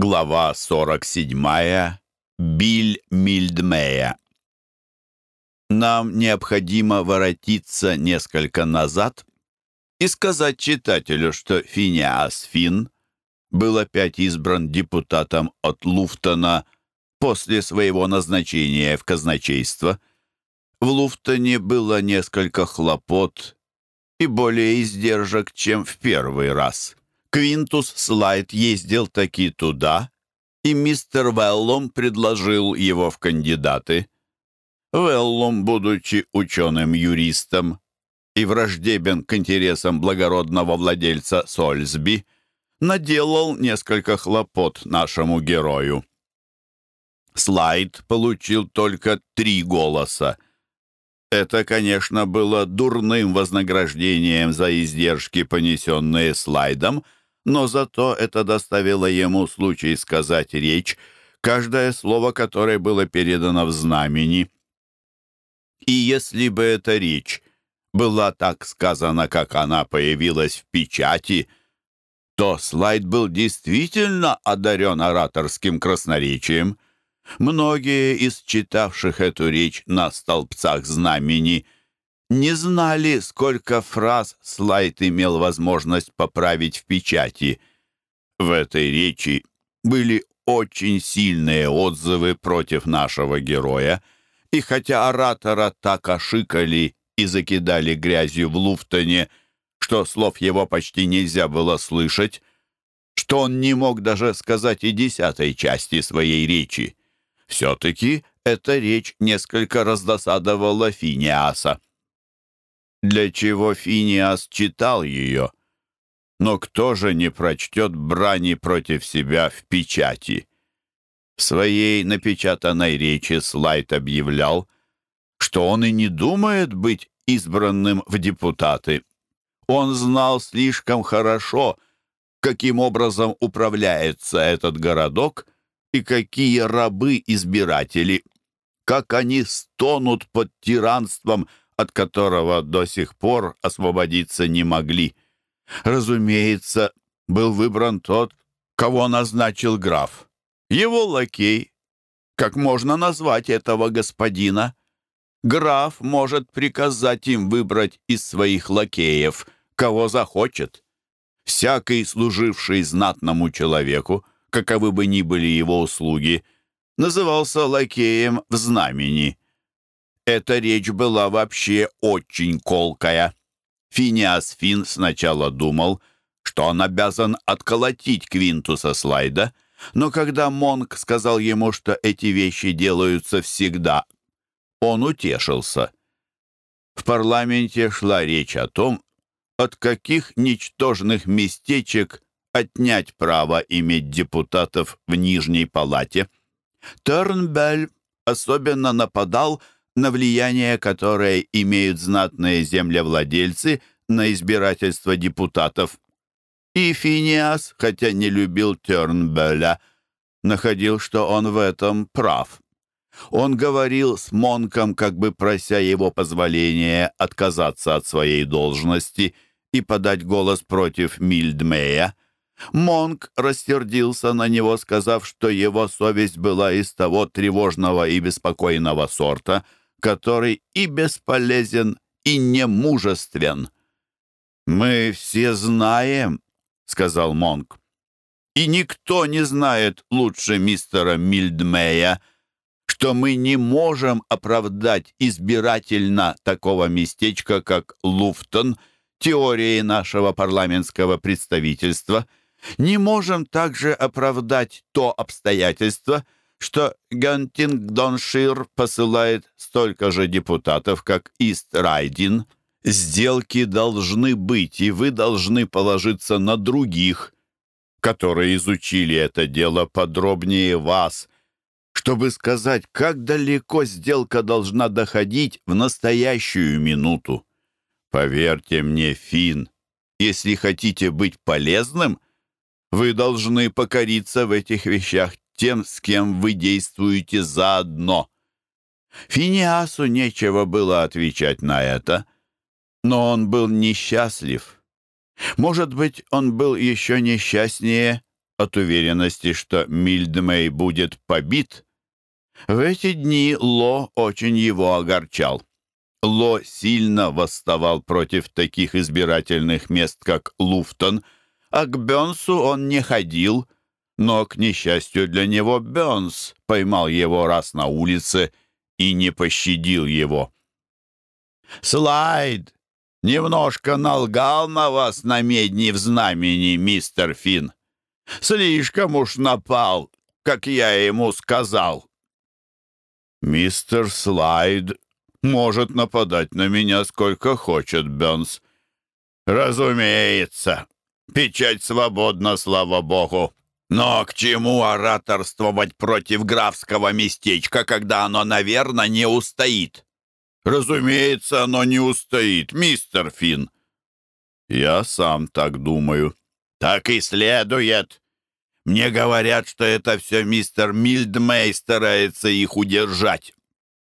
Глава 47. Биль Мильдмея. Нам необходимо воротиться несколько назад и сказать читателю, что Финиас Фин был опять избран депутатом от Луфтона после своего назначения в казначейство. В Луфтоне было несколько хлопот и более издержек, чем в первый раз. Квинтус Слайд ездил таки туда, и мистер Веллом предложил его в кандидаты. Веллом, будучи ученым-юристом и враждебен к интересам благородного владельца Сольсби, наделал несколько хлопот нашему герою. Слайд получил только три голоса. Это, конечно, было дурным вознаграждением за издержки, понесенные слайдом — но зато это доставило ему случай сказать речь, каждое слово которой было передано в знамени. И если бы эта речь была так сказана, как она появилась в печати, то слайд был действительно одарен ораторским красноречием. Многие из читавших эту речь на столбцах знамени – не знали, сколько фраз слайд имел возможность поправить в печати. В этой речи были очень сильные отзывы против нашего героя, и хотя оратора так ошикали и закидали грязью в Луфтоне, что слов его почти нельзя было слышать, что он не мог даже сказать и десятой части своей речи. Все-таки эта речь несколько раздосадовала Финиаса для чего Финиас читал ее. Но кто же не прочтет брани против себя в печати? В своей напечатанной речи Слайд объявлял, что он и не думает быть избранным в депутаты. Он знал слишком хорошо, каким образом управляется этот городок и какие рабы-избиратели, как они стонут под тиранством от которого до сих пор освободиться не могли. Разумеется, был выбран тот, кого назначил граф. Его лакей. Как можно назвать этого господина? Граф может приказать им выбрать из своих лакеев, кого захочет. Всякий, служивший знатному человеку, каковы бы ни были его услуги, назывался лакеем в знамени. Эта речь была вообще очень колкая. Финиас Фин сначала думал, что он обязан отколотить Квинтуса Слайда, но когда Монк сказал ему, что эти вещи делаются всегда, он утешился. В парламенте шла речь о том, от каких ничтожных местечек отнять право иметь депутатов в Нижней палате. Тернбель особенно нападал на влияние, которое имеют знатные землевладельцы на избирательство депутатов. И Финиас, хотя не любил Тернбелля, находил, что он в этом прав. Он говорил с Монком, как бы прося его позволения отказаться от своей должности и подать голос против Мильдмея. Монк рассердился на него, сказав, что его совесть была из того тревожного и беспокойного сорта — который и бесполезен, и немужествен. «Мы все знаем», — сказал Монк, «и никто не знает лучше мистера Мильдмея, что мы не можем оправдать избирательно такого местечка, как Луфтон, теории нашего парламентского представительства, не можем также оправдать то обстоятельство, что Гантингдоншир посылает столько же депутатов, как Ист-Райдин. Сделки должны быть, и вы должны положиться на других, которые изучили это дело подробнее вас, чтобы сказать, как далеко сделка должна доходить в настоящую минуту. Поверьте мне, Фин, если хотите быть полезным, вы должны покориться в этих вещах тем, с кем вы действуете заодно. Финиасу нечего было отвечать на это, но он был несчастлив. Может быть, он был еще несчастнее от уверенности, что Мильдмей будет побит, в эти дни Ло очень его огорчал. Ло сильно восставал против таких избирательных мест, как Луфтон, а к Бёнсу он не ходил, но, к несчастью для него, Бёнс поймал его раз на улице и не пощадил его. «Слайд немножко налгал на вас на медни в знамени, мистер Финн. Слишком уж напал, как я ему сказал». «Мистер Слайд может нападать на меня сколько хочет, Бёнс». «Разумеется. Печать свободна, слава богу. Но к чему ораторствовать против графского местечка, когда оно, наверное, не устоит?» «Разумеется, оно не устоит, мистер Финн». «Я сам так думаю». «Так и следует. Мне говорят, что это все мистер Мильдмей старается их удержать.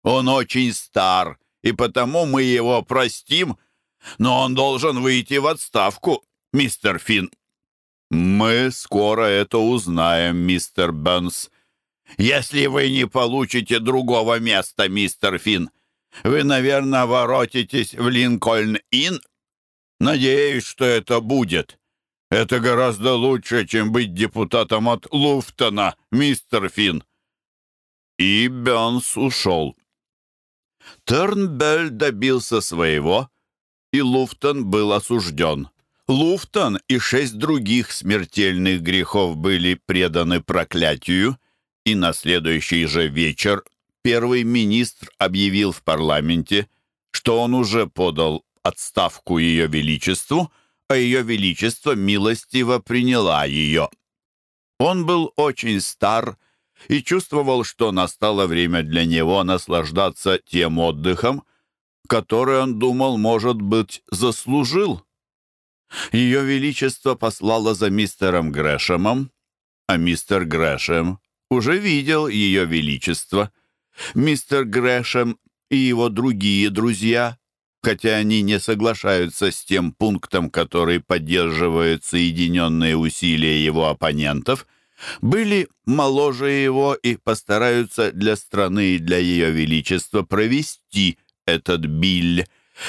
Он очень стар, и потому мы его простим, но он должен выйти в отставку, мистер Финн». «Мы скоро это узнаем, мистер Бенс». «Если вы не получите другого места, мистер Финн, вы, наверное, воротитесь в Линкольн-Инн? Надеюсь, что это будет». Это гораздо лучше, чем быть депутатом от Луфтона, мистер Финн. И Бёнс ушел. Тернбель добился своего, и Луфтон был осужден. Луфтон и шесть других смертельных грехов были преданы проклятию, и на следующий же вечер первый министр объявил в парламенте, что он уже подал отставку Ее Величеству, а Ее Величество милостиво приняла ее. Он был очень стар и чувствовал, что настало время для него наслаждаться тем отдыхом, который он думал, может быть, заслужил. Ее Величество послало за мистером Грэшемом, а мистер Грэшем уже видел Ее Величество. Мистер Грэшем и его другие друзья хотя они не соглашаются с тем пунктом, который поддерживает соединенные усилия его оппонентов, были моложе его и постараются для страны и для ее величества провести этот биль.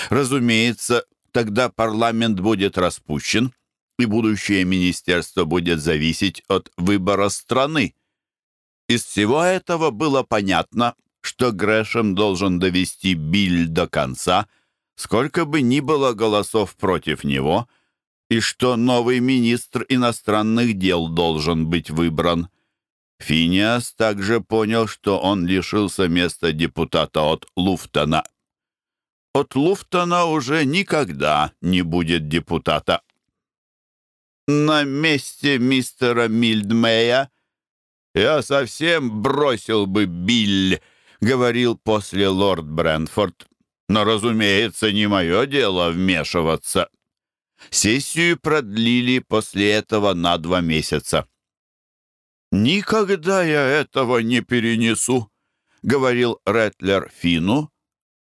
Разумеется, тогда парламент будет распущен, и будущее министерство будет зависеть от выбора страны. Из всего этого было понятно, что Грэшем должен довести биль до конца – сколько бы ни было голосов против него, и что новый министр иностранных дел должен быть выбран. Финиас также понял, что он лишился места депутата от Луфтона. От Луфтона уже никогда не будет депутата. На месте мистера Мильдмея я совсем бросил бы Биль, говорил после лорд Брэнфорд. Но, разумеется, не мое дело вмешиваться. Сессию продлили после этого на два месяца. «Никогда я этого не перенесу», — говорил Ретлер Фину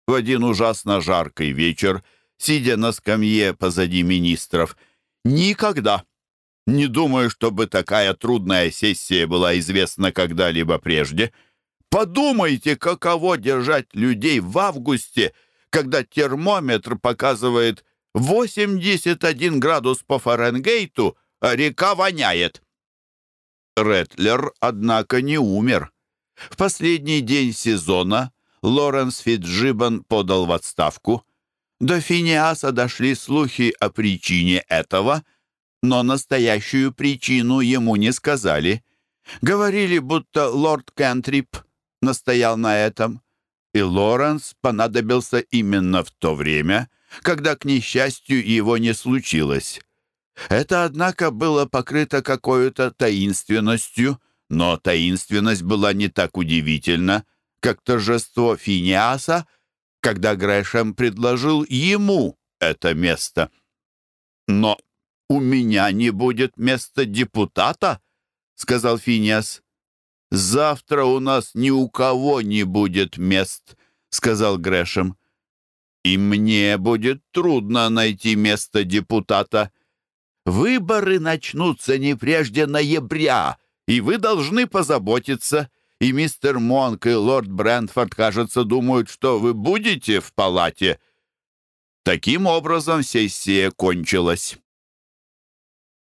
в один ужасно жаркий вечер, сидя на скамье позади министров. «Никогда! Не думаю, чтобы такая трудная сессия была известна когда-либо прежде. Подумайте, каково держать людей в августе когда термометр показывает 81 градус по Фаренгейту, а река воняет. Ретлер, однако, не умер. В последний день сезона Лоренс Фитджибан подал в отставку. До Финиаса дошли слухи о причине этого, но настоящую причину ему не сказали. Говорили, будто лорд Кентрип настоял на этом и Лоренс понадобился именно в то время, когда, к несчастью, его не случилось. Это, однако, было покрыто какой-то таинственностью, но таинственность была не так удивительна, как торжество Финиаса, когда Грэшем предложил ему это место. «Но у меня не будет места депутата», — сказал Финиас. «Завтра у нас ни у кого не будет мест», — сказал Грэшем. «И мне будет трудно найти место депутата. Выборы начнутся не прежде ноября, и вы должны позаботиться. И мистер Монк и лорд Брентфорд, кажется, думают, что вы будете в палате». Таким образом сессия кончилась.